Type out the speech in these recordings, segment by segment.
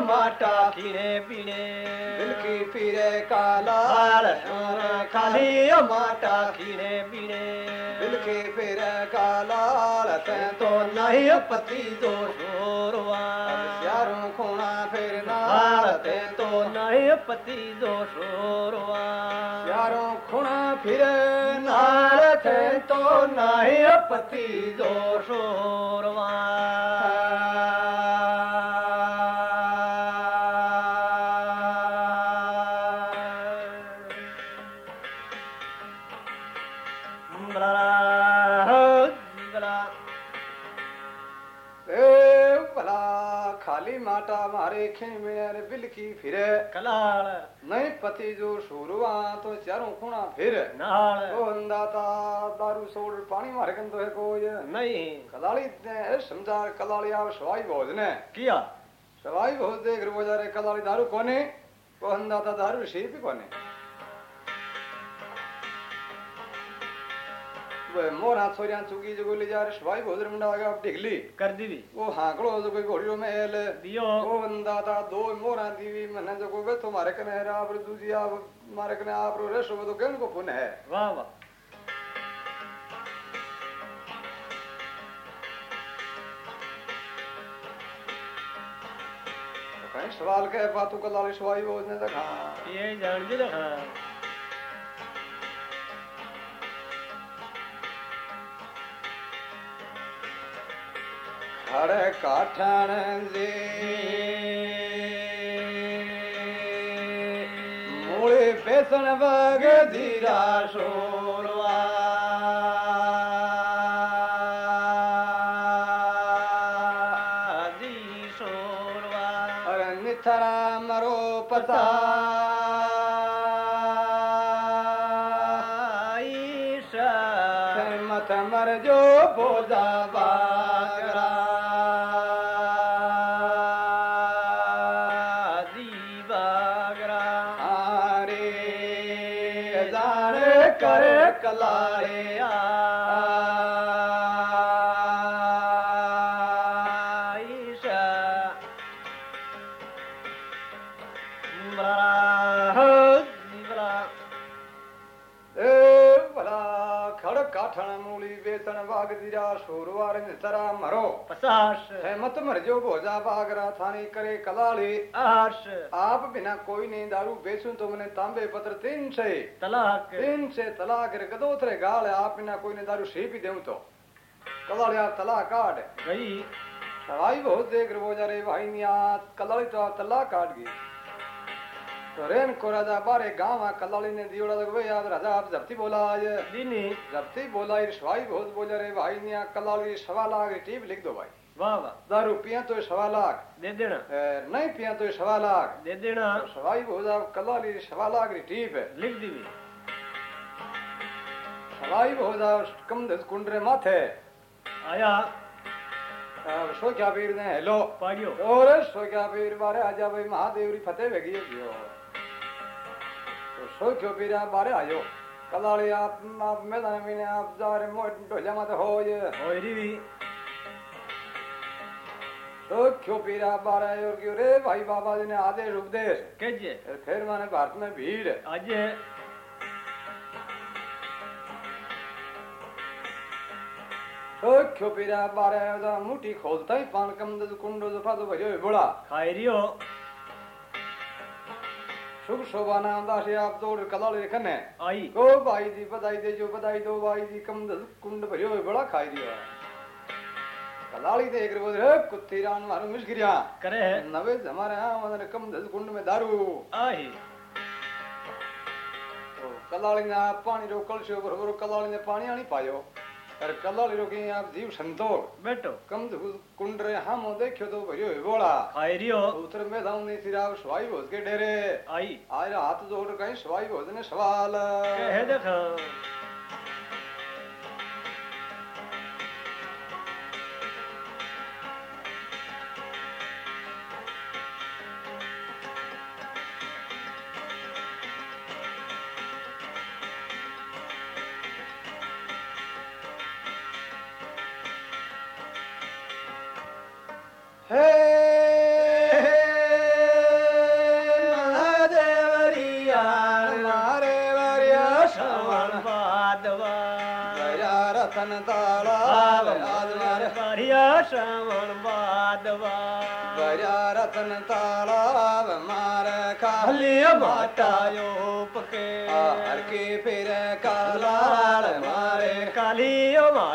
माटा खीणे पीणे दिल की फिरे काला खाली माटा खीणे पीणे दिल की फिरे काला ते तो नहीं पति दो शोरवा यारों खूणा फिरना ते तो नहीं पति दो शोरवा यारों खूणा फिरे नाल थे तो नहीं पति दो शोरवा खाली माटा मारे खेमे अरे बिल फिरे। कलाल नहीं पति जो शुरुआ तो चारों खूणा फिर नाल ओ अंदाता दारू सोड़ पानी मारे कन तो है कोई नहीं कलाली ने समझा कलाली आव सवाई भोज ने किया सवाई भोज देख रो जा रे कलाली दारू कोने को मोरा छोरिया चुकी जो ले जा रे सवाई भोज रे मुंडा आगे अब ढिगली। कर दी भी वो हाकड़ो जो कोई घोड़ियों में एल दियो। ओ अंदाता दो मोरा दीवी मने जो को कोई तुम्हारे कने है आप दूजी आप मारे कने आप रो रेसो तो केन को पुन है? वाह वाह। तो सवाल के बातू कलाली सवाई भोज ने देखा ये जान जी रखा खड़े काठण जी मूळे बेसन वग धीरा शोरवा काठण मूली बेसन बाग दीरा शोरवार नितरा मरो। पसाश है मत मर जो भोजा बागरा थानी करे कलाली। आश। आप बिना कोई नहीं दारू बेचूं तो मने तांबे पत्र तीन से। तलाक। तीन से तलाक रे गदोतरे गाल आप बिना कोई ने दारू सी भी देऊं तो। कलाली आप तलाक काट गई। सवाई बहुत देख रहे जा रे भाई निया कलाली तो आप तलाक काट गई तो रेन को राजा बारे गाँव कलाली ने दियोड़ा लग भाई आप राजा आप जब्ती बोला आज दिनी। जब्ती बोला ये सवाई बहुत बोला रे भाई निया कलाली सवा लाख टीप लिख दो भाई। वाह वाह। दारू पिया तो सवा लाख। दे देना। नहीं पिया तो सवा लाख। दे देना। तो सवाई बहुत आप कलाली सवा लाख री टीप है। लिख दी सवाई बहुत आप कम दस कुंडरे माथे। आया। अब सोचा पीर ने हेलो। पाड़ियो। और सोचा पीर बारे आजा भाई महादेव री फतेह वेगी है। जियो तो सोचो पीर आप बारे आयो कलाली आप आप मैदान में ने आप जा रहे मोट ढोलिया माते हो ये और भी सोचो पीर आप बारे आयो और क्यों रे भाई बाबा जी ने आदेश उपदेश कजे फिर माने भारत में आज सोचो पीर आप तो मुठी खोलता ही दौड़ आई। ओ भाई जी बधाई दे जो बधाई दो भाई जी कम कुंड भरियो है बड़ा खाई दिया। कलाली देख रहे रे कुत्ती रान मारू मिस करे है। नवे हमारे यहाँ मतलब कम दस कुंड में दारू। आई। तो कलाली ने पानी रो कलशो बरोबर कलाली ने पानी आनी पायो। कलाली रो की आप जीव संतोष बैठो। कम कुंड रे हम देखियो तो भरियो है बोला। खाई रियो। उतर में दाऊ नहीं सिरा सवाई भोज के डेरे। आई। आज हाथ जोड़ कहीं सवाई भोज ने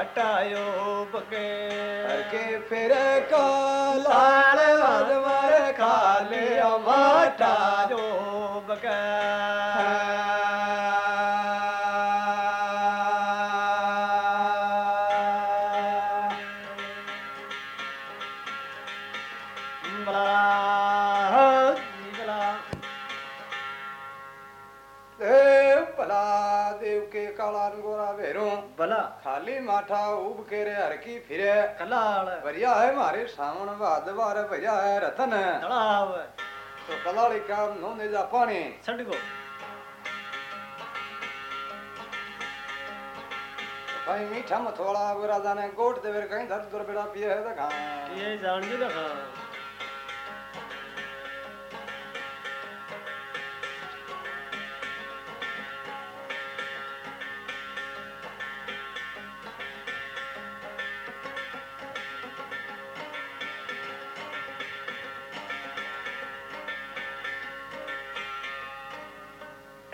टायो फायो ਤੇਰੇ ਹਰ ਕੀ ਫਿਰੇ। ਕਲਾਲ। ਭਰਿਆ ਹੈ ਮਾਰੇ ਸਾਵਣ ਵਾਦਵਾਰ ਭਰਿਆ ਹੈ ਰਤਨ। ਤਲਾਵ ਤੋ ਕਲਾਲੀ ਕਾਮ ਨੋ ਨੇ ਜਾ ਪਾਣੀ। ਛੱਡ ਗੋ। ਭਾਈ ਮੀਠਾ ਮਥੋਲਾ ਬਰਾਦਾ ਨੇ ਗੋਟ ਦੇ ਵੇਰ ਕਹੀਂ ਦਰ ਦੁਰ ਬੇੜਾ ਪੀਏ ਹੈ ਤਾਂ ਖਾਂ। ਜਾਣ ਜੀ ਤਾਂ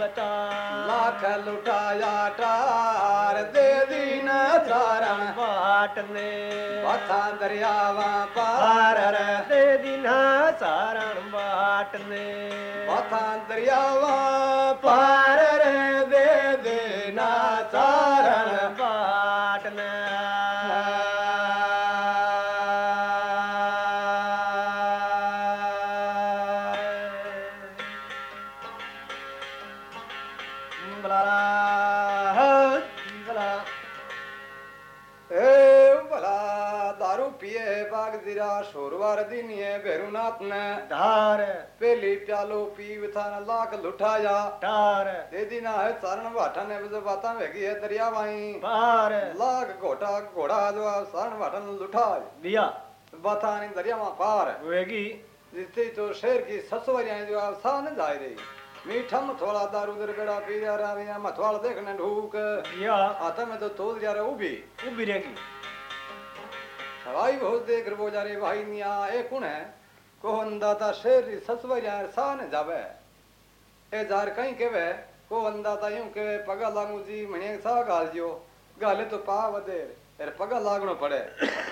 लाख लुटाया टारेना सारण वाट ने। पथां दरियावा पार रे मथां दरियावा पार र अपने ढार पेली प्यालो पी विथान लाख लुठा जा ढार दे दीना है सारण वाठन है बजे बाता वेगी है दरिया वाई। बार। लाख घोटा घोड़ा जो सारण वाठन लुठा दिया। बाता ने दरिया माँ पार। वेगी। जिससे तो शेर की ससुरियाँ जो आप सा जाए रही। मीठम थोड़ा दारू दर बेड़ा पी जा रहा है मथवाल देखने ढूक। या आता में तो तोड़ जा रहा उबी उबी रहेगी। भाई बहुत देख रहे हो जा रहे भाई निया एक कौन है। को अंदाता शेर जावे। ए जार केवे को अंदाता यूँ केवे, पगा लागू जी सा गाल जियो। गाले तो पगा लागनो पड़े।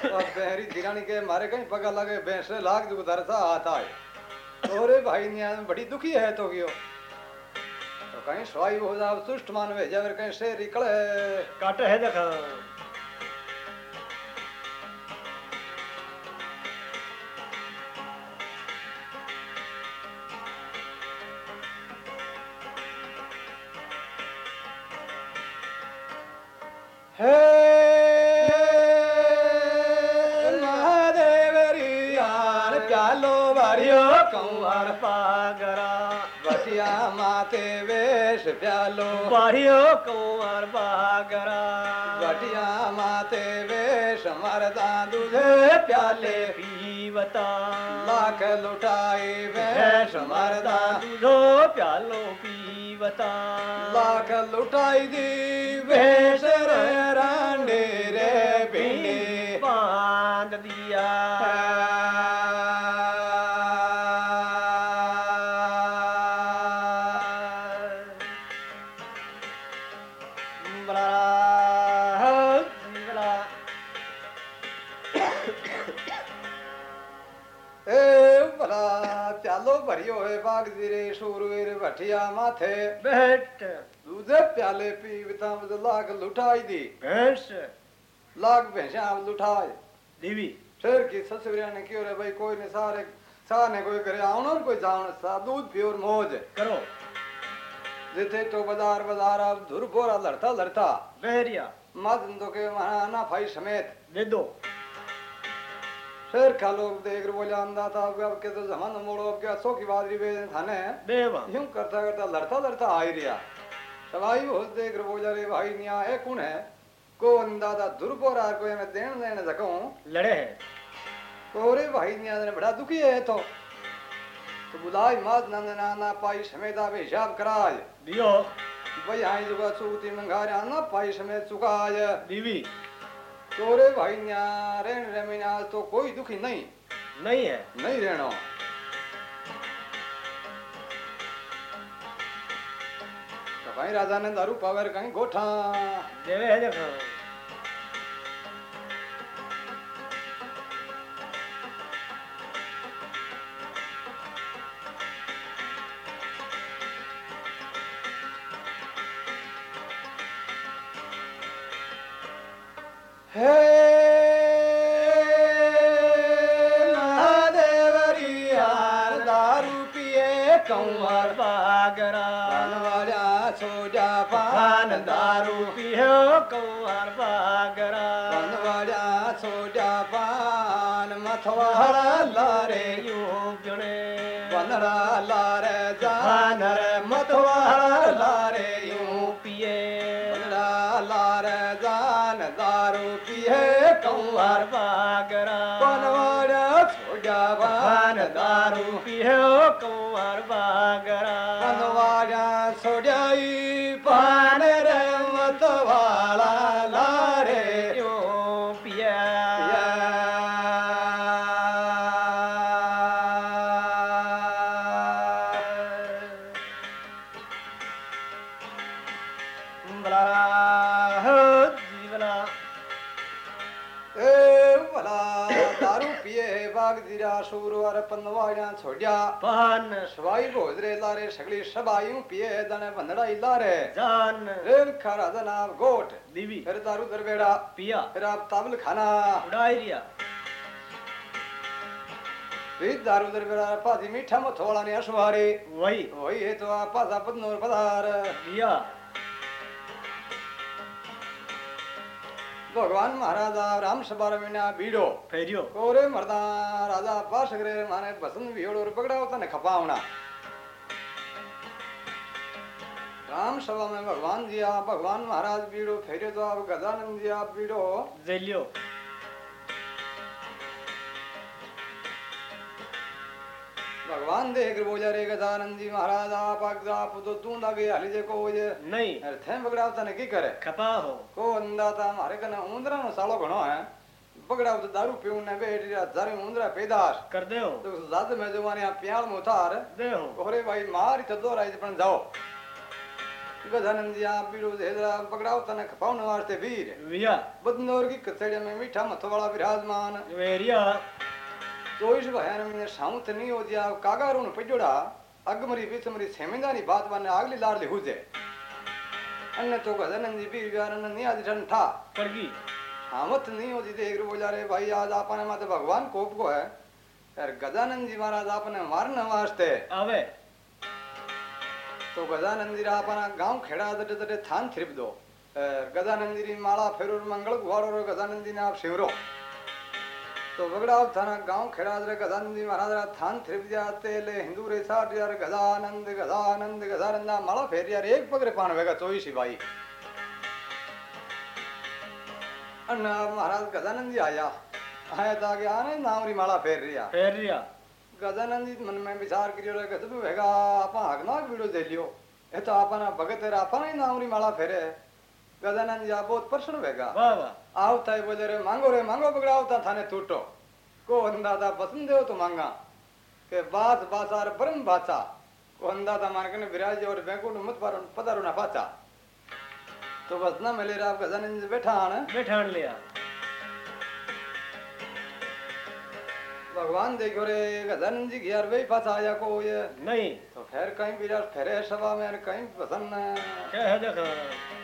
और बहरी के मारे कहीं पगा लागे भैंसे लाग दू धर सा हाथ आए। भाई निया, बड़ी दुखी है तो गयो। तो कहीं सवाई हो जा सुष्ट मान वे कहीं शेर निकले काट है देखा। मारियो कुंवर बागरा। बटिया माते वेश मरदा दूधे प्याले पीवता। लाख लुटाई वेश मरदा दूधो प्यालो पीवता। लाख लुटाई दी वेश रे उरवेर भटिया माथे बैठ दूधे प्याले पी विता मज लाग लुटाई दी भैंस लाग भैंसाम लुटाई देवी फिर की ससुरिया ने क्यों रे भाई कोई ने सारे सा ने कोई करे आवन और कोई जावन सा दूध पियो और मौज करो जिथे तो बाज़ार बाज़ार अब धुर बोरा लड़ता लड़ता बहरिया मत दो के वहाँ ना भाई समेत दे दो शेर खा लोग देख बोले अंदा था अब के तो जमान मोड़ो अब क्या सो की बादरी बे थाने देवा यूँ करता करता लड़ता लड़ता आ ही रिया। सवाई होश देख बोला रे भाई निया ए कौन है? को अंदाज़ा दुर्बोर आर को मैं देन देन सकूँ? लड़े है। कोरे भाई निया ने बड़ा दुखी है तो तो बुलाई माज नंद नाना पाई समेता बे हिसाब कराज दियो। भाई हाई जुगा सूती मंगारा ना पाई समेत चुकाज दीवी कोरे भाई निया रेन रेमिना तो कोई दुखी नहीं। नहीं है। नहीं रहना। तो राजा ने दारू पावर कहीं गोठा। देवे है देखो। कंवर बागरा वाला सोजा पान पान दारू दारू पियो कंवर बागरा वाला सोजा पान मथवारा लारे यूं पिणे वनरा लारे जानर मथवारा कंवर बागरा वनवारा सोजा पान दारू पियो पनवाड़ा छोड़िया पान सवाई भोजरे लारे सगली सबायूं पिए दने बंदड़ा लारे जान रेल खारा जनाब गोट दीवी फिर दारू दरबेड़ा पिया फिर आप ताबल खाना उड़ाइरिया फिर दारू दरबेड़ा पासी मीठा मथोड़ा ने अशवारे वही वही है तो आप पासा पदनोर पधार दिया भगवान महाराजा राम सभा रमीना बीड़ो फेरियो कोरे मर्दा राजा पासगरे माने बसंत विहोड़ और पकड़ा होता ने खपावना राम सभा में भगवान जी आप भगवान महाराज बीड़ो फेरे तो आप गजानंद भगवान देख बोजा रे गजानंद जी महाराज आप आप तो तू लगे हली जे को जे। नहीं। अरे थे पकड़ा होता ने की करे। खपा हो। को अंदाता मारे कने उंदरा नो सालो घणो है। पकड़ा तो दारू पीऊ ने बैठ रिया जारे उंदरा पैदाश। कर दे हो। तो जात में जवानी आप प्याल में उतार दे हो। ओरे भाई मारी तो दो राइज पण जाओ। गजानंद जी आप बीड़ो हेदरा पकड़ाओ तने खपाउन वास्ते वीर। विया। बदनौर की कचड़े में मीठा मथो वाला विराजमान। वेरिया। भयान में साउथ नहीं हो दिया कागारू न पजोड़ा अगमरी पिछमरी सेमिंदानी बात वाने आगली लाडली हुजे अन्य तो गजानंद जी बीर व्यार नहीं आज ठन था हामत नहीं हो जी देख रो बोला रे भाई आज आपने माते भगवान कोप को है यार गजानंद जी महाराज आपने मारने वास्ते आवे तो गजानंद जी अपना गाँव खेड़ा तटे तटे थान थ्रिप दो गजानंद जी माला फेरो मंगल गुवाड़ो रो गजानंद जी ने आप शिवरो तो बगड़ा थाना गाँव खेड़ा रे गजानंद जी महाराज रा थान थ्रिप दिया तेले हिंदू रे साठ यार गजानंद गजानंद गजानंद ना माला फेर यार एक पगरे पान वेगा चोईसी भाई अन्ना महाराज गजानंद जी आया आया था कि आने नामरी माला फेर रिया फेरिया गजानंद जी मन में विचार करियो रे गजब वेगा आपा हगनाक वीडियो दे लियो ही वेगा वाह वाह आवता है बोले रे मांगो रे मांगो बगड़ा आवता थाने टूटो को अंदाज़ा पसंद देव तो मांगा के बास बासार परम बाचा को अंदाज़ा मान के विराज और बैंकुट मत पारो पदारो ना पाचा तो बस ना मिले रे आप गजानंद जी बैठा आने लिया भगवान देखो रे गजानंद जी यार वही पाचा आया को ये नहीं तो फिर कहीं विराट फेरे सभा में कहीं पसंद क्या है देखो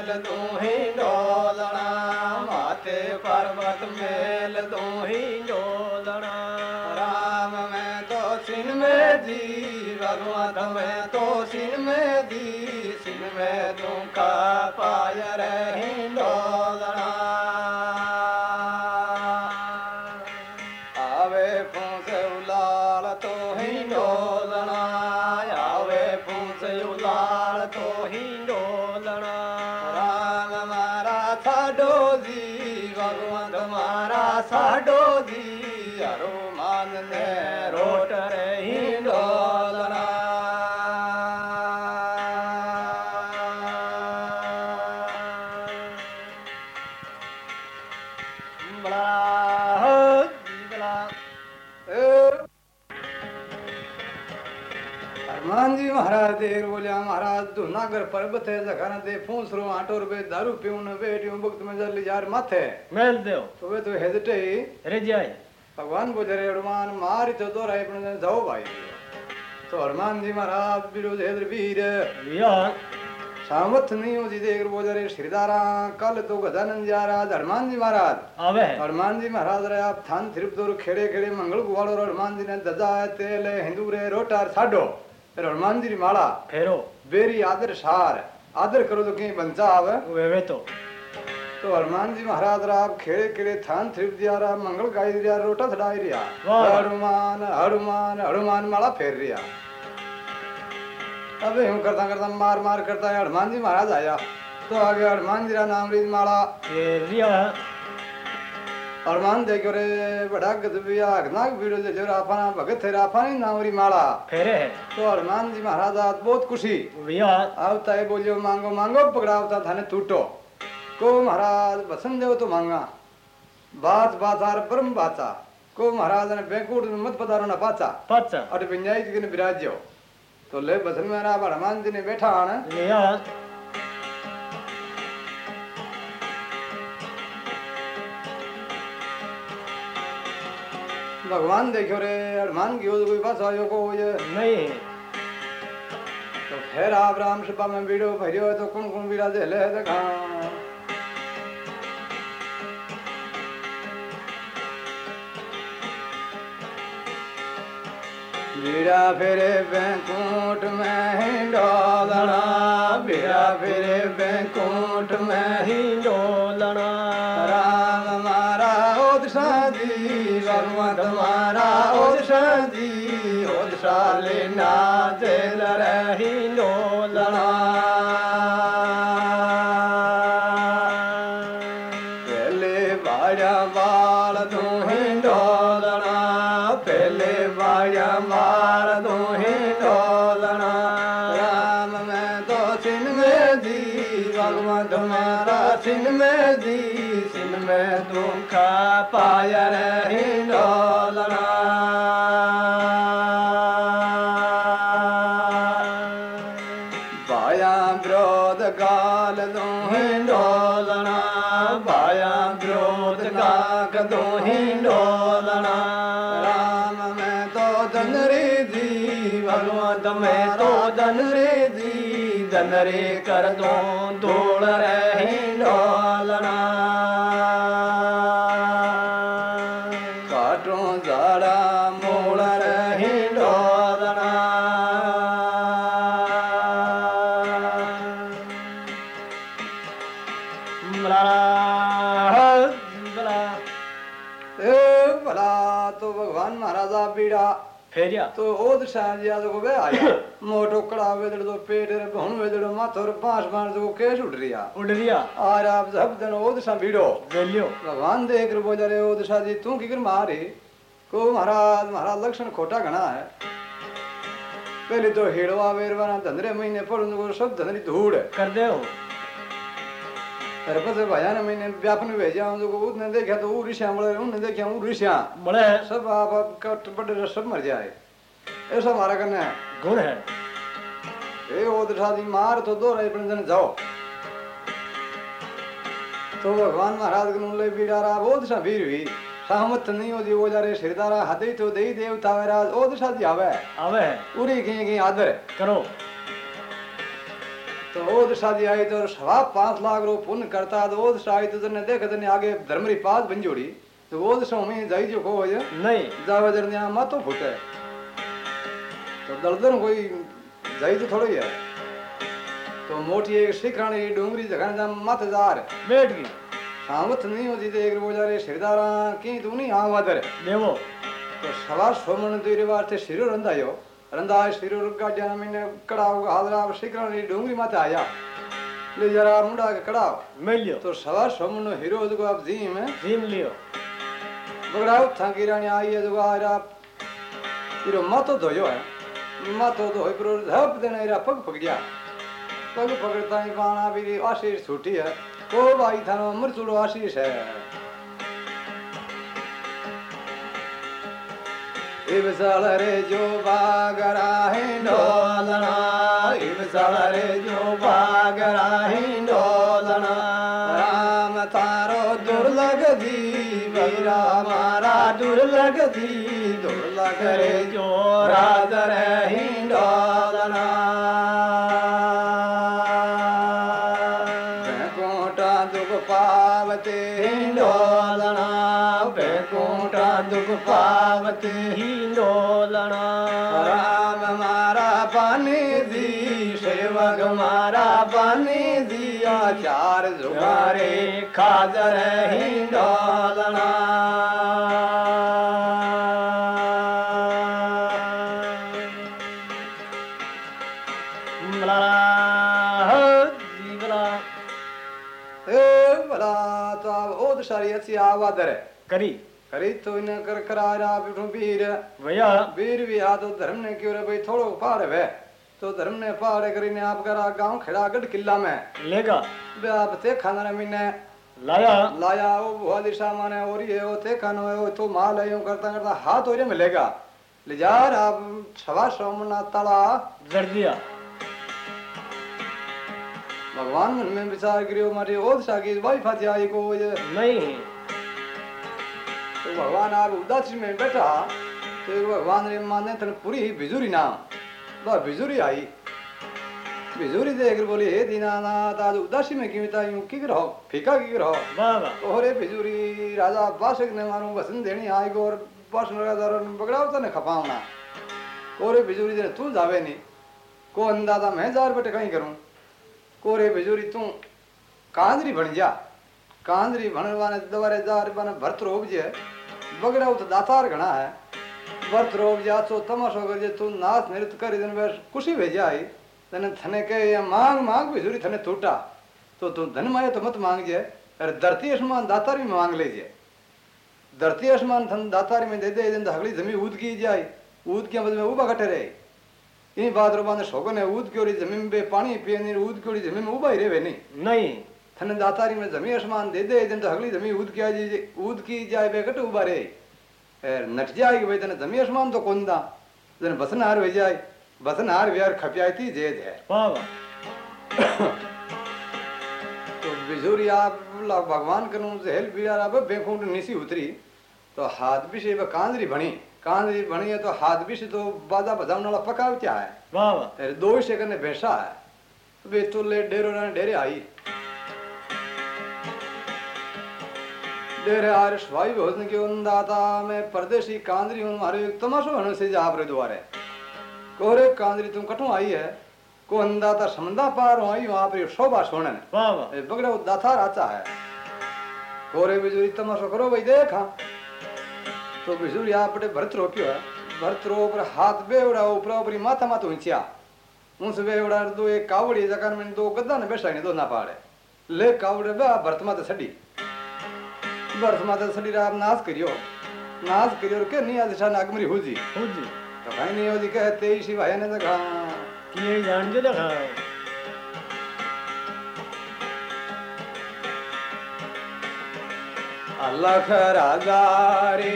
मेल तू ही डोलना माते पर्वत मेल तू ही ही डोलना राम में तो सिन में जी भगवत में तो सिन में जी सिन में तुमका पाय रही फूसरो आटो रुपए दारू पीऊं न बेटियों भुक्त में जल यार माथे मेल देव तो वे तो हेजटे ही रे जाय भगवान बोले रे हनुमान मारी तो दो राय पण जाओ भाई तो हनुमान जी महाराज विरोध हेद्र वीर या सामर्थ नहीं हो जी देख बोले रे श्रीदारा कल तो गजानंद जी महाराज हनुमान जी महाराज आवे हनुमान जी महाराज रे आप थान थिरप दो खेड़े खेड़े मंगल गुवाड़ो रो हनुमान जी ने दजा तेल हिंदू रे रोटार साडो हनुमान जी री माला फेरो बेरी आदर सार आदर करो तो कहीं बनता आवे। वे वे तो। तो हनुमान जी महाराज रा आप खेड़े खेड़े थान थ्रिप दिया रा मंगल गाई दिया रोटा थड़ाई रिया। हनुमान हनुमान हनुमान माला फेर रिया। अबे हम करता करता मार मार करता है हनुमान जी महाराज आया। तो आगे हनुमान जी रा नाम रीत माला। फेर रिया। हनुमान देखो रे बड़ा गदबिया नाग बीड़ो जे जो राफाना भगत थे राफानी नाम री माला। फेरे? है तो हनुमान जी महाराज आज बहुत खुशी। विया आवता है बोलियो मांगो मांगो पकड़ावता थाने टूटो को महाराज बसन देव तो मांगा। बात बातार ब्रह्म बाचा। को महाराज ने बैंकुट में मत पधारो ना पाचा। पाचा। अट पिंजाई जी ने विराज्यो तो ले बसन में ना हनुमान जी ने बैठा आने भगवान देखो रे हनुमान की ओर कोई पास आयो को ये नहीं। तो फिर आप राम सभा में वीडियो भरियो तो कौन कौन वीरा दे देखा वीरा फिरे बैंकुट में ही डोलना वीरा फिरे बैंकुट में ही ही डोलना। भगवत मारा तो ओद शाह जी आज को बे आया मोटो कड़ा वेदड़ तो पेट रे भुन वेदड़ माथो रे पाँच केस उठ रिया उड़ रिया और आप सब दिन ओद शाह बीड़ो वेलियो भगवान देख रे रे ओद शाह जी तू की कर मारे को महाराज महाराज लक्षण खोटा घना है पहले तो हेड़वा वेरवाना धंधरे महीने को सब धंधरी धूड़ कर दे हो भैया ने मैंने व्यापन भेजा उसने देखा तो वो ऋषिया देखा वो ऋषिया बड़े सब आप आप कट बड़े सब मर जाए ऐसा हमारा करना है। गुण है? ए ओ दशादी मार तो दो रहे पण जन जाओ। तो भगवान महाराज को ले बीड़ारा वो दशा वीर भी सहमत नहीं हो जी वो जा रे श्रीदारा हदे तो दे देवता वैराज ओ दशा दी आवे। आवे? उरी की की आदर। करो। तो ओ दशा दी आई तो सवा पाँच लाख रो पुण्य करता तो ओ दशा आई तो तने देख तने आगे धर्मरी पास बन जोड़ी तो वो दशा में जाई जो को हो नहीं। जावे जरनिया मातो फूटे। तो दलदन कोई जाई तो थोड़ी है। तो मोटी एक शिखराणी डूंगरी जगह जा मत जार बैठ गई। सामत नहीं होती तो एक रोजा रे श्रीदारा की तू नहीं आ वादर देवो तो सवा सोमन तो रिवार थे शिरो रंधायो रंधा शिरो गाड्या मैंने कड़ाव हादरा शिखराणी डूंगरी माते आया। ले जरा मुंडा के कड़ाव मिल लियो। तो सवा सोमन हीरो जो आप जी में जीम लियो। बगड़ाओ थांकी रानी आई है जो आरा इरो मातो धोयो है। मातो धोई पर झप देने इरा पग पकड़िया पग पकड़ता ही पाना भी आशीष छूटी है। ओ भाई थानो मरचुड़ो आशीष है। इबसल रे जो बागरा है डोलना इबसल रे जो बागरा है डोलना राम तारो दुर्लग दी, वीरा मारा दुर्लग दी। रे जो राजर हिंडोलना बैकुंठा दुख पावते हिंडोलना बैकुंठा दुख पावते हिंडोलना राम मारा पानी दी सेवक मारा पानी दिया चार जुगारे खाजर हिंडोलना आवादर करी करी तो इन्हें कर करारा बिठू वीर भैया वीर भी आ तो धर्म ने क्यों रे भाई थोड़ो पहाड़ है तो धर्म ने पहाड़ करीने आप करा गाँव खेड़ा गढ़ किला में लेगा बे आप ते खाना रे मैंने लाया लाया वो बुआ दिशा माने और ये वो ते खानो है वो तो माल है यूँ करता करता हाथ हो मिलेगा ले जा आप छवा सोमना तला जड़ दिया भगवान मन में विचार करियो मारी ओद सागी वाई फाती आई को ये नहीं भगवान आप उदासी में बैठा तो एक भगवान रे माने तन पूरी ही बिजुरी नाम बस बिजुरी आई। बिजुरी देख बोली हे दीनानाथ आज उदासी में क्यों था यूँ की रहो फीका की रहो? वाह ओरे बिजुरी राजा बासक ने मारू वसन देनी आई और बासन राजा और बगड़ाव तने खपावना। कोरे बिजुरी दे तू जावे नहीं को अंदाज़ा मैं जार बटे कहीं करूँ? कोरे बिजुरी तू कांदरी बन जा। कांदरी बनवाने दवारे जार बने भरत रोब जे। दातार घना है भरत रोब जा तो नाच नृत्य कर दिन वे खुशी भेजा आई तने थने के ये मांग मांग बिजुरी थने टूटा तो तू धन माये तो मत मांग जे अरे धरती आसमान दातारी में मांग लीजिए धरती आसमान थन दातारी में दे दे दिन हगली ज़मीन ऊद की जाए ऊद के बदले में कटे रहे इन बात रो बांधे शोगन है ऊद क्योड़ी ज़मीन पे पानी पिए नहीं ऊद क्योड़ी ज़मीन में उबा ही रहे नहीं नहीं थन दातारी में ज़मीन आसमान दे दे दिन हगली ज़मीन ऊद किया जी ऊद की जाए बे कट उबा रहे एर नट जाएगी भाई तने ज़मीन आसमान तो कौन दा? जन बसन हार हो जाए बसन हार व्यार खपियाई थी जे वाह वाह। तो बिजोरी आप भगवान कनु जहल बियार अब बेखुंड निसी उतरी। तो हाथ भी से कांदरी बनी। कांदरी बनी है तो हाथ भी से तो बाजा बजाने वाला पका क्या है। वाह वाह। तेरे दो से करने भैंसा है। तो बे तो ले डेरो ना डेरे आई। डेरे आर स्वाई भोजन के उन्दाता में परदेशी कांदरी हूँ मारे एक तमाशो हनु से जा आपरे द्वारे कोरे कांदरी तुम कठू आई है को अंदाता समंदा पार हो आई वहाँ पर शोभा सोने वाह वाह। ए, बगड़ा दाथा राचा है। गोरे बिजुरी तमाशो करो भाई देखा। तो बिजुरी आपटे भरत रोप्यो है। भरत रो पर हाथ बेवड़ा ऊपर ऊपरी माथा माथ ऊंचिया उस बेवड़ा दो एक कावड़ी में दो गद्दा ने बैठा ने दो ना पाड़े। ले कावड़े बे भरत माते सड़ी। વર્ષમાં તો સડી રામ નાશ કર્યો નાશ કર્યો કે નહીં આ દિશા નાગમરી હુજી હુજી તો ભાઈ નહીં હોજી કહે તે શિવાય ને દખા કે જાણજો દખા અલ્લાહ રાજા રે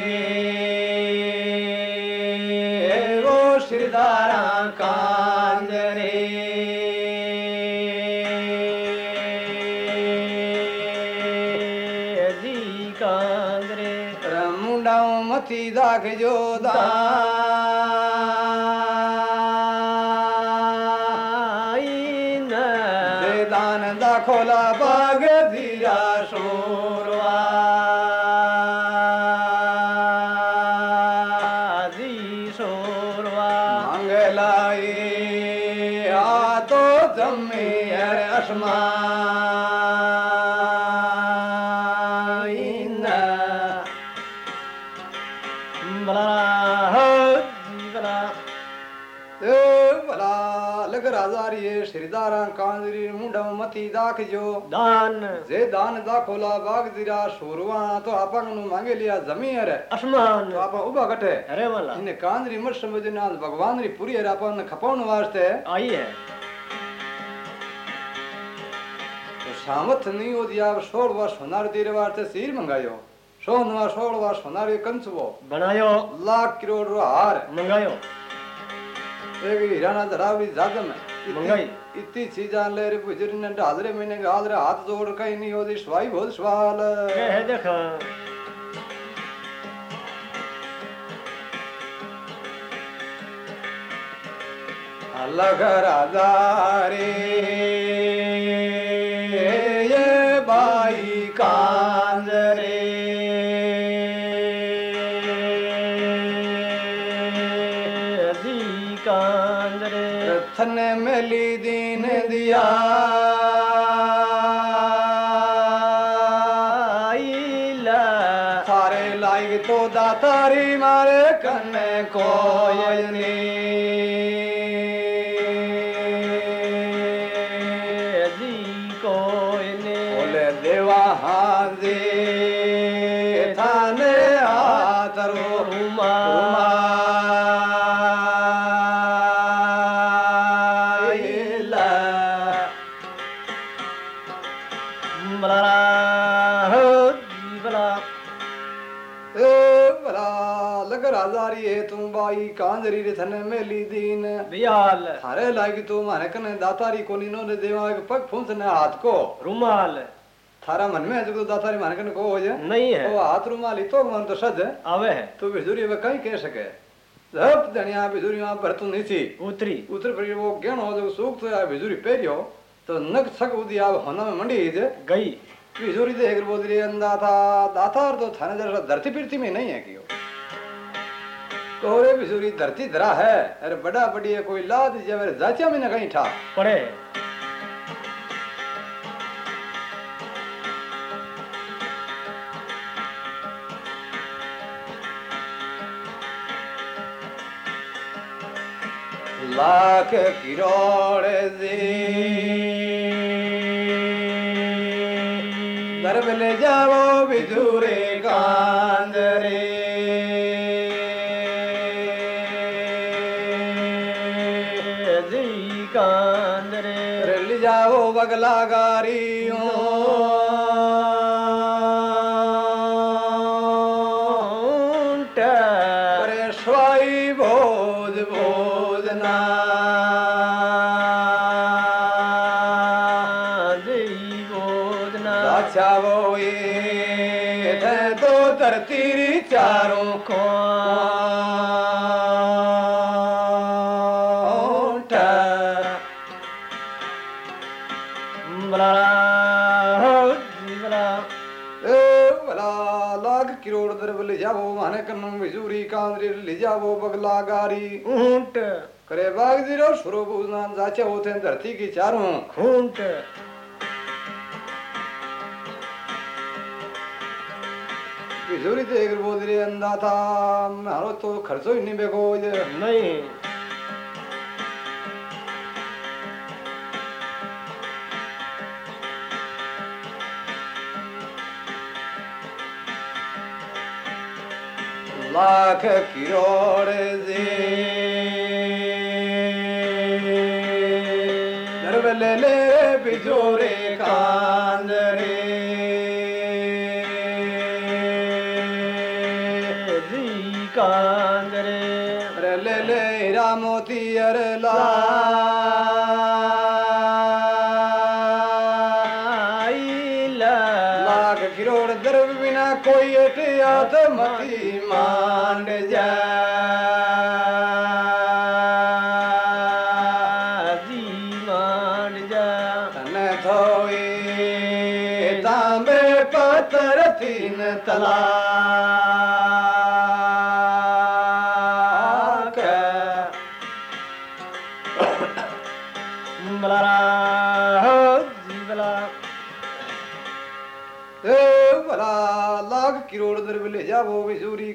ઓ શ્રીદારા કાંદરે મથી દાખજો દા જે દાન દાખોલા બાગ ધીરા સોરવા જી સોરવા મંગલાઈ આ તો જમે હર दाख जो दान जे दान दा खोला बाग दिरा सोरवा तो आपा नु मांगे लिया ज़मीन जमीर आसमान तो आपा उबा कटे अरे वाला इने कांदरी मर समझ ना भगवान री पूरी है ने खपाउन वास्ते आई है तो सामथ नहीं हो दिया सोरवा सोनार दीरे वास्ते सिर मंगायो सोनवा सोरवा सोनार ये कंचवो बनायो लाख करोड़ रो हार मंगायो एक हीरा ना धरावी जादम है મંગાઈ ઇતિ સી જાન લે રે ભુજરી ને ઢાદરે મેને ગાદરે હાથ જોડ કઈ ની હોદી સ્વાઈ ભોલ સ્વાલ હે હે દેખ અલગ રાજા રે कांदरे रथन मिली दीन दिया लीदीन बियाल। हरे लागी तो मारे कने दातारी कोनी नो ने देवा के पग फुंस ने हाथ को। रुमाल। थारा मन में जो दातारी मारे कने को हो जे नहीं है। ओ हाथ रुमाल ही तो मन तो सज। आवे है। तो बिजुरी वे कहीं कह सके। जब धनिया बिजुरी वहाँ पर तो नहीं थी। उतरी। उतर पर वो गेण हो जो सूख तो आ बिजुरी पेरियो। तो नक सक उदी आ होना में मंडी जे। गई। बिजुरी देख बोल रही अंदा था। दातार तो थाने जरा धरती पृथ्वी में नहीं है कियो कोरे बिजुरी धरती धरा है अरे बड़ा बड़ी है कोई लाद जे जाचा में न कहीं ठा। પડે लाख किरोड़ दे दरब ले लागारी ऊँट। करे बाग ज़ीरो शुरू बुझनान जाचे होते धरती की चारों। खूंट। बिजोरी तो एक बोल रही अंधा था मारो तो खर्चो ही नहीं बेको नहीं। નહીં लाख करोड़ दे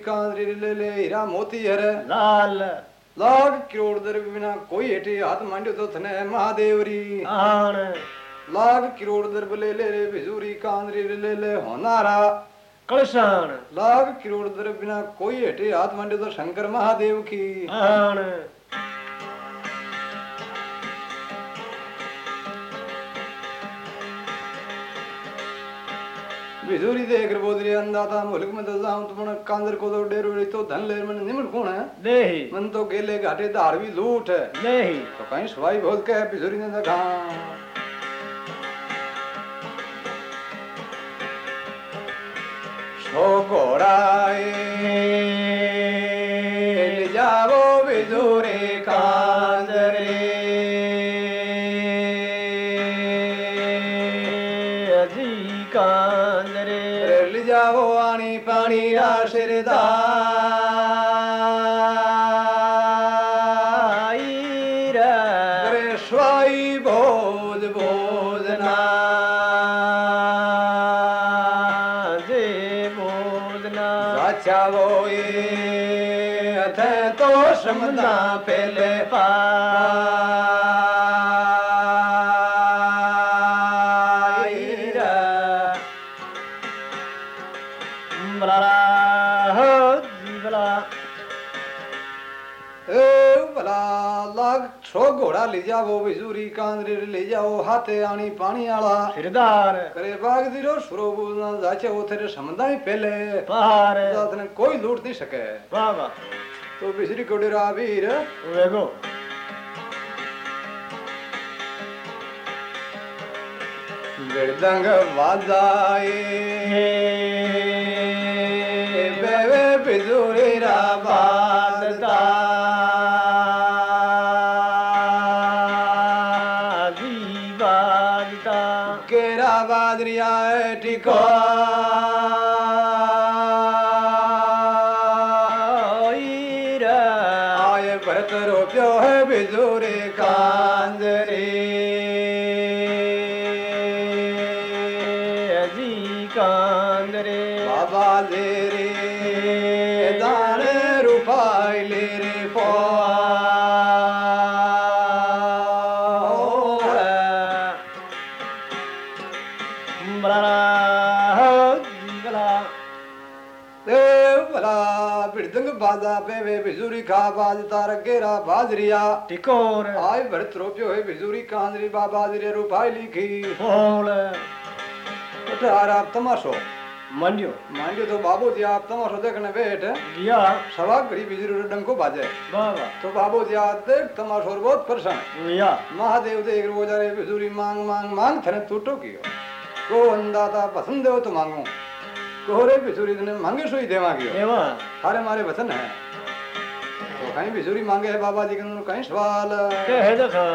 विसूरी कांदरी ले ले हीरा मोती हर लाल। लाख करोड़ दर बिना कोई हेठे हाथ मांड्यो तो थने महादेवरी। लाख करोड़ दर ले ले रे विसूरी कांदरी ले ले होनारा। कलशान लाख करोड़ दर बिना कोई हेठे हाथ मांड्यो तो शंकर महादेव की। विसूरी देख बोदरी अंदाता मुल्क में तो जाऊँ तो कांदर को तो डेरो रे तो धन लेर मन निमन कौन है? नहीं। मन तो गेले घाटे धार भी लूट है। नहीं। तो कहीं सवाई बोल के विदुरी ने देखा 세다. घोड़ा ले जाओ विजूरी कांदरे ले जाओ हाथे आनी पानी आला सिरदार करे बाग दिरो सुरो बुजना जाचे ओथे समदा ही पहले पार जात ने कोई लूट नहीं सके बाबा तो बिजली कोडेरा वीर वेगो मृदंग वाजाए बेवे बिजुरी रा बाज तार गेरा बाजरिया। टिकोर आय भरत रोप्यो है बिजुरी कांजरी दिरे रूपाई लिखी। आप तमाशो। मंडियो। मांडियो तो बाबू जी आप तमाशो देखने बैठ। गया। सवा डंको बाजे। बाबा तो बाबू जी आप देख तमाशो बहुत परेशान। या। महादेव देख वो जा बिजुरी मांग मांग मांग थने टूटो कियो। को अंदाता पसंद हो तो मांगो। कोहरे बिजुरी ने मांगे सोई देवा कियो। एवा। सारे मारे वचन है। तो कहीं बिजुरी मांगे है बाबा जी के उन्होंने कहीं सवाल। है देखा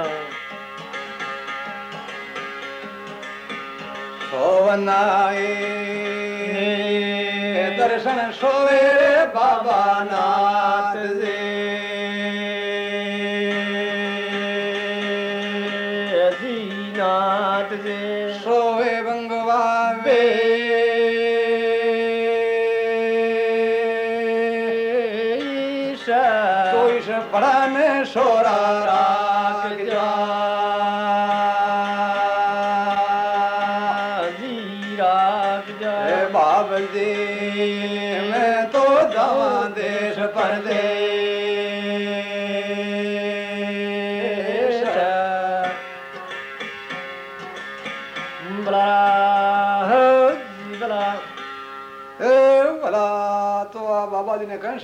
सोवनाए दर्शन सोवे बाबा नाथ जे।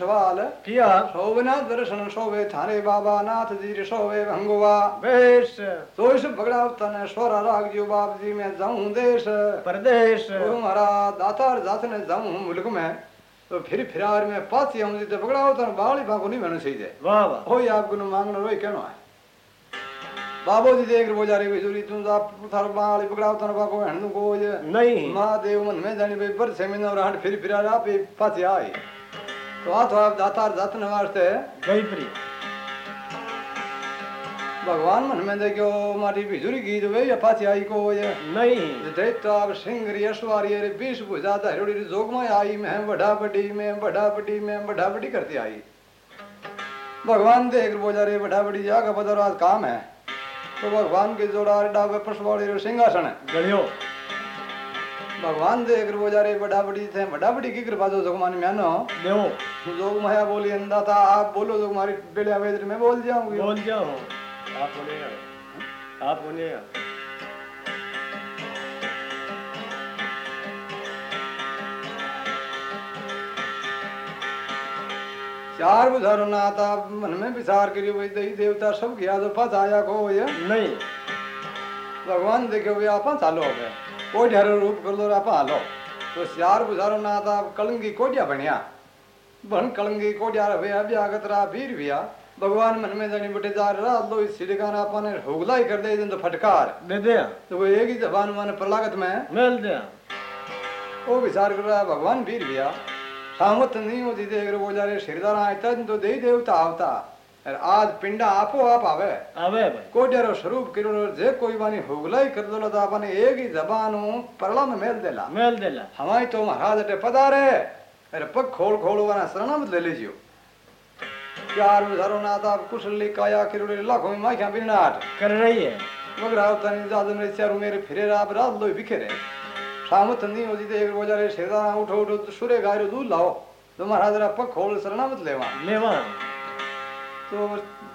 सवाल किया? शोभना दर्शन शोभे थारे बाबा नाथ जी शोभे भंगुआ बेश। तो इस बगड़ा तने स्वरा राग जो बाप जी मैं जाऊँ देश। परदेश। तो हमारा दातार जात ने जाऊँ मुल्क में। तो फिर फिरार में पाती आऊँ तो बगड़ा तने बाली बाको नहीं मैंने सही दे वाह वाह। होई आपको मांगना रोई कहनो है? बाबो जी देख बोजा रे बिजुरी तू जा थार बाली बगड़ा तने बाको हण को नहीं। महादेव मन में जानी भाई बर से में और फिर फिरार आप पाती आई तो तो आप भगवान मन में देखो मारी बिजुरी गीत वे या पाती आई को ये नहीं दैताब सिंगरी अश्वारी रे बीस बुझा धरोड़ी रे जोग में आई मैं बड़ा बड़ी मैं बड़ा बड़ी मैं बड़ा बड़ी करती आई भगवान देख बोला रे बड़ा बड़ी जागा बदर आज काम है तो भगवान के जोड़ा डाबे पशुवाड़ी रे सिंहासन है गलियो भगवान देख बोला रे बड़ा बड़ी थे बड़ा बड़ी की कृपा जो जोगमान म्यानो देवो जोग माया बोली अंदा था आप बोलो जोग मारी बेले आवेद मैं बोल जाऊँगी। बोल जाओ आप बोले आप बोले चार बुझारो ना था मन में विचार करियो भाई दई देवता सब गया तो पास आया को ये नहीं। भगवान देखे हुए आप चालो हो गए लो आप हालो तो चार बुझारो ना था कलंगी कोडिया बनिया। बन कलंगी कोडिया रहे अभी आगत रहा वीर भैया भगवान मन में जानी बटे जा रहा लो इस सिड़कान आपने हुगलाई कर दे तो फटकार। दे दिया। तो वो एक ही जबान माने प्रलागत में। मेल दिया। वो विचार कर रहा भगवान वीर भैया सामत नहीं होती देख रहे वो जा रहे सिरदार आयता तो दे देवता आवता। और आज पिंडा आपो आप आवे। आवे भाई। कोड्यारो स्वरूप करो जे कोई बानी हुगलाई कर दो तो आपने एक ही जबान परला में मेल देला। मेल देला। हमारी तो महाराज अटे पधारे अरे पग खोल खोल वाना शरणामत ले लीजियो। चार हज़ारों ना था कुशल काया किरोड़े लाखों में माखिया बिनाट कर रही है। मगर आवता नहीं ज़्यादा मेरे चारों मेरे फिरे रात रात लोई बिखेरे सामत नहीं होती तो एक रोजा रे शेरदाना उठो उठो सुरे गायरो दूध लाओ। तो महाराज रा पग खोल शरणामत लेवा। लेवा। तो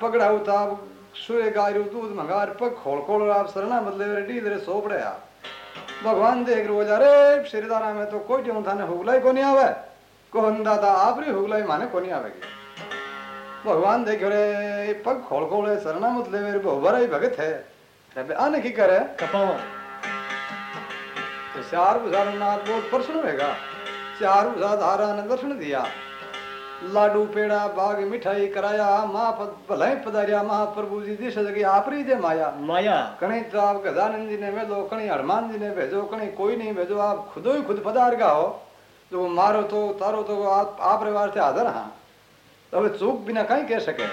पकड़ा होता सुरे गायरो दूध मंगार पग खोल खोल आप शरणामत ले डी रे सोपड़े आ। भगवान देख रोजा रे शेरदाना में तो कोई टेम थाने हुगलाई को नहीं आवे। को दादा आप रे हुगलाई माने को नहीं आवेगी भगवान देखो रे पग खोल खोल सरना ले मेरे बहुबरा ही भगत है। रे आने की करे? कपावा तो चार बुझार नाथ बहुत प्रसन्न रहेगा चार बुझा धारा ने दर्शन दिया। लाडू पेड़ा बाग मिठाई कराया माँ भले पधारिया महाप्रभु जी दिश जगे आप रही दे माया। माया। कहीं तो आप गजानंद जी ने भेजो कहीं हनुमान जी ने भेजो कहीं कोई नहीं भेजो आप खुदो ही खुद पधार गा हो। तो मारो तो तारो तो आप आप रिवार से हाजर हाँ। तो हमें चूक बिना कहीं कह सके।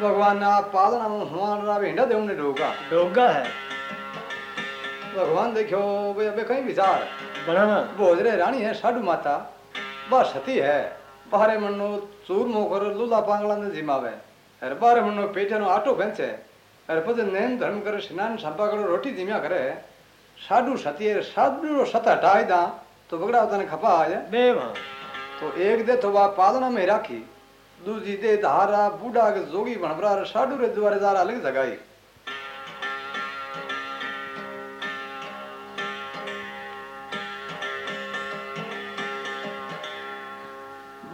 भगवान ने आप पालन हमारा राव हिंडा देव ने डोगा। डोगा है। भगवान देखो भाई अबे कहीं विचार। बनाना भोजरे रानी है साडू माता। बा सती है। बारे मनो चूर मोकर लूला पांगला ने जिमावे। अरे बारे मनो पेटे नो आटो बेंचे अरे पद नेम धर्म करे स्नान संपा करो रोटी जिम्या करे। साडू सती है साडू रो सता हटाई दा तो बगड़ा होता ने खपा आ जाए बेवा। तो एक दे तो वा पालना में राखी। दूजी दे धारा बूढ़ा के जोगी बनबरा साडू रे द्वारे दार अलग जगाई।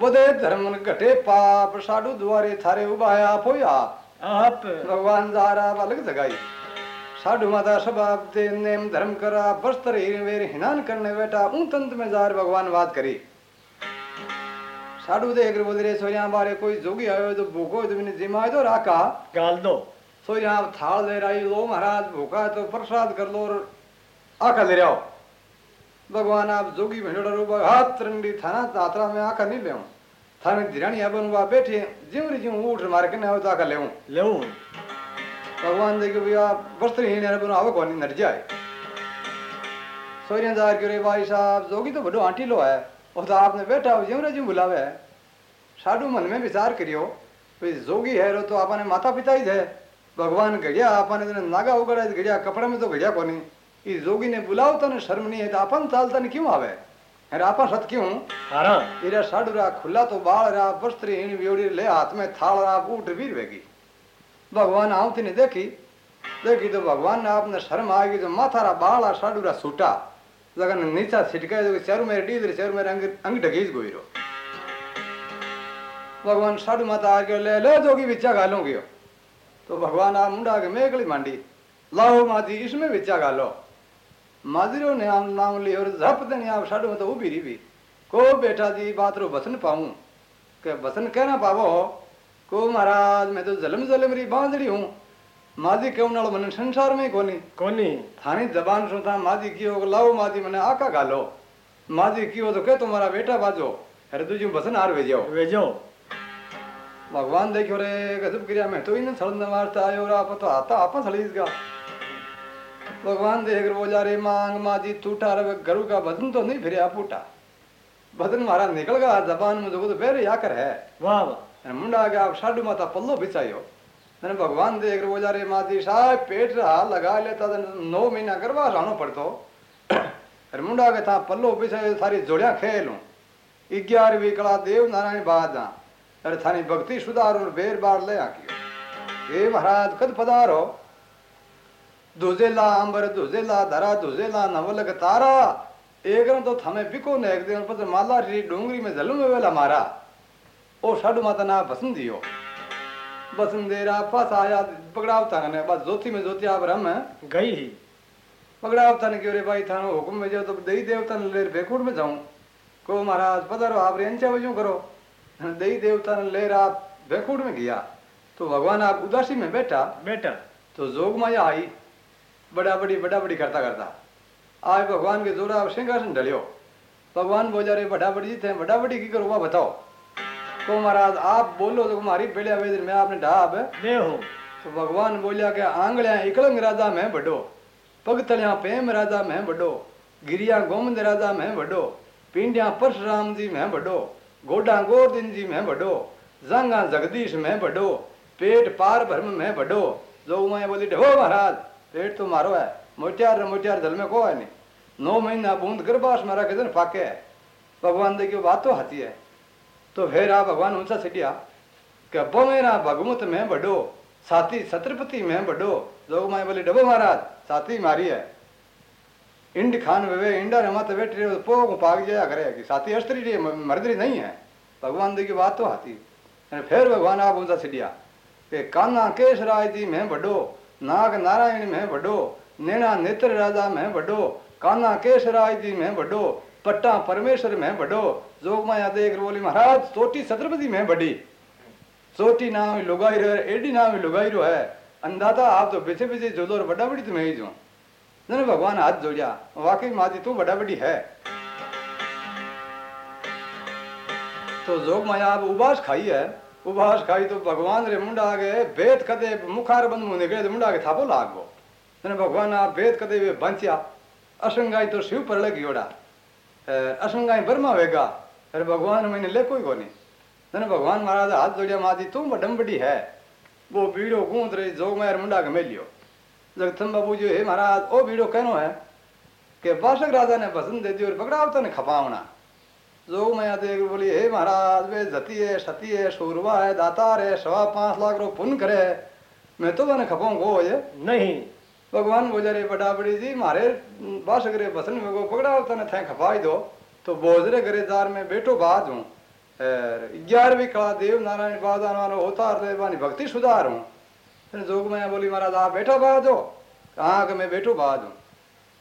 बदे धर्म घटे पाप साडू द्वारे थारे उबाया पोया आप। भगवान दारा अलग जगाई। साधु माता स्वभाव ते नेम धर्म करा वस्त्र वेर हिनान करने बेटा ऊं तंत में जार भगवान बात करी। साधु देख बोल रे सोया बारे कोई जोगी आयो तो भूखो तो मैंने जिमाए तो राका गाल दो। सो सोया थाल ले रही लो महाराज भूखा तो प्रसाद कर लो और आका ले रहो भगवान आप जोगी रूपा हाथ तरंडी थाना तात्रा में आका नहीं ले थाने धिरानी अपन वहाँ बैठे ज्यों रे ज्यों उठ मार के ना हो तो आका ले ले भगवान देखो भैया वस्त्रहीन है बनो आवे कोनी नर जाए सोरिया जार करे भाई साहब जोगी तो बड़ो आंटी लो है। वो तो आपने बैठा हो ज्यों रे ज्यों बुलावे है। साडू मन में विचार करियो भाई जोगी है रो तो आपने माता पिता ही है। भगवान घड़िया आपने तो नागा उगड़ा घड़िया कपड़े में तो घड़िया कोनी। इस जोगी ने बुलाओ तो ने शर्म नहीं है तो अपन चालता ने क्यों आवे? अरे आपा सत क्यों? हारा। इरा साडू रा खुला तो बाल रा वस्त्रहीन व्योड़ी ले हाथ में थाल रा बूट वीर वेगी भगवान आवती ने देखी। देखी तो भगवान ने आपने शर्म आ गई तो माथा रा बाला साडू रा सूटा। जगन नीचा छिटके जो चारू मेरे डीजर चारू मेरे अंग अंग ढगीज गोइरो भगवान साधु माता आके ले ले जोगी विचा गालो गयो। तो भगवान आ मुंडा के मेकली मांडी लाओ माजी इसमें विचा गालो। माजरो ने आम नाम लियो और झप देने आप साधु माता उभी रही भी। को बेटा जी बात रो बसन पाऊँ? के बसन कहना पावो? को महाराज मैं तो जलम जलम री बांधड़ी हूँ। माजी क्यों नालो मन संसार में कोनी? कोनी? थानी जबान सुन था माजी कियो को लाओ माजी मने आका गालो। माजी कियो तो के तुम्हारा बेटा बाजो। अरे तुझे बसन हार भेजो वेजो। भगवान देखो रे गजब क्रिया में तो इन सड़न मारता आयो रा तो आता आपा सड़ीस गा। भगवान देख बोला रे मांग माजी तू ठार गरु का बदन तो नहीं फिर फूटा। बदन मारा निकल गया जबान में जो तो बेरे आकर है। वाह वाह। मुंडा गया आप साडू माता पल्लो बिछायो। मैंने भगवान देख रो बोला रे माजी साहब पेट रहा लगा लेता तो तो नौ महीना करवा रानो पड़तो। अरे मुंडा के था पल्लो बिछायो सारी जोड़िया खेलूं ग्यारहवीं कला देव नारायण बाद अरे थानी भक्ति सुधार और बेर बार ले आके हे महाराज कद पधारो। दुजेला अंबर दुजेला धरा दुजेला नवलग तारा। एक तो थमे बिको ने एक दिन पर माला री डोंगरी में जलम वेला मारा। ओ साडू माता ना बसन दियो बसन देरा पास आया पकड़ाव ने बस ज्योति में ज्योति आप रम। गई ही। पकड़ाव ताने क्यों रे भाई थानो हुकुम में जाओ तो दही देवता ने लेर बेकुट में जाऊँ। को महाराज पधारो आप रे अंचा वज़ू करो। दही देवता ने लेर आप बेकुट में गया। तो भगवान आप उदासी में बैठा। बैठा। तो जोग माया आई। बड़ा बड़ी बड़ा बड़ी करता करता। आज भगवान के जोड़ा सिंहासन ढलियो। भगवान बोला रे बड़ा बड़ी थे बड़ा बड़ी की करो वह बताओ। तो महाराज आप बोलो तो हमारी बेड़िया वेदर में आपने ढाब। दे हो। तो भगवान बोलिया कि आंगलियाँ इकलंग राजा में बड़ो पगतलियाँ पेम राजा में बड़ो गिरिया गोमंद राजा में बड़ो पिंडिया परशुराम जी में बड़ो गोडा गोवर्धन जी में बड़ो जांगा जगदीश में बड़ो पेट पार भरम में बड़ो। जो मैं बोली ढो महाराज पेट तो मारो है। मोटियार मोटियार जल में को है नहीं। नौ महीना बूंद गर्भास में रखे दिन फाके है। भगवान देखियो बात तो हाथी है। तो फिर आ भगवान ऊँचा छिटिया कि अब्बो मेरा भगवत में बड़ो, साथी छत्रपति में बड़ो। जोग माए बोले, डबो महाराज, साथी मारी है। इंड खान वे, इंडा रे मत बैठ रहे पोग पाग जाया करे कि साथी अस्त्री रे मर्दरी नहीं है। भगवान दी की बात तो आती है। फिर भगवान आप ऊँचा छिटिया कि कान्हा केश राय जी में बड़ो नाग नारायण में बड़ो नैना नेत्र राजा में बड़ो कान्हा केश राय जी में बड़ो पट्टा परमेश्वर में बड़ो जोग माया देख बोली महाराज, सोटी छत्रपति में बड़ी सोटी नाम लुगाई रो एडी नाम लुगाई रो है। अंदाज़ा आप तो पीछे पीछे जोदो और बड़ा बड़ी तुम्हें मैं ही जो। ने भगवान हाथ जोड़िया, वाकई माती तू बड़ा बड़ी है। तो जोग माया आप उबास खाई है। उबास खाई तो भगवान रे मुंडा आगे भेद कदे मुखार बंद मुँह निकले तो मुंडा आगे थापो लाग। गो ने भगवान आप भेद कदे वे बंचिया। असंगाई तो शिव पर लगी ओड़ा। असंगाई बर्मा वेगा। अरे भगवान मैंने ले कोई कोनी। ने भगवान महाराज हाथ जोड़िया माती तू बडम बड़ी है। वो बीड़ो गूंद रही जोग मायर मुंडा के मेलियो। जगथम बाबू जी हे महाराज, ओ बीड़ो कहनो है? कि बाशक राजा ने पसंद दे दी और पकड़ावता ने खपावना। जोग माया देख बोली हे महाराज वे जती है सती है शूरवा है दातार है सवा पाँच लाख रो पुण्य करे। मैं तो मैंने खपाऊं गो ये? नहीं। भगवान बोले रे बड़ा बड़ी जी मारे बाशक रे बसन में गो पकड़ावता ने थे खपाई दो। तो बोझरे गरेदार में बैठो बाज हूँ। ग्यारहवीं कला देव नारायण बादान वालो होता रे बानी भक्ति सुधार हूँ। जोग माया बोली महाराज आप बैठा बाज। हो कहाँ के मैं बैठो बाज हूँ।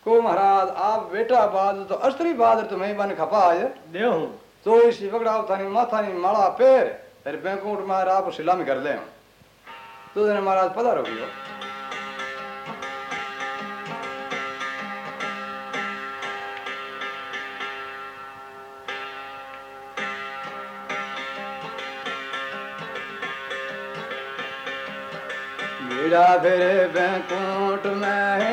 को महाराज आप बेटा बाज तो अस्त्री बाज तो मैं बन खपा है दे हो तो इसी पकड़ाव थानी माथा नी माला पैर फिर बैंकुट मार आप सिलामी कर ले तो दिन महाराज पता रोकियो बीड़ा फिर बैंकुट में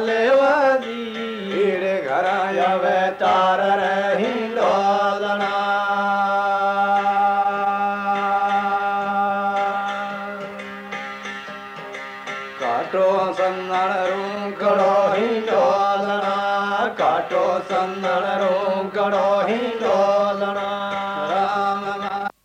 valeu.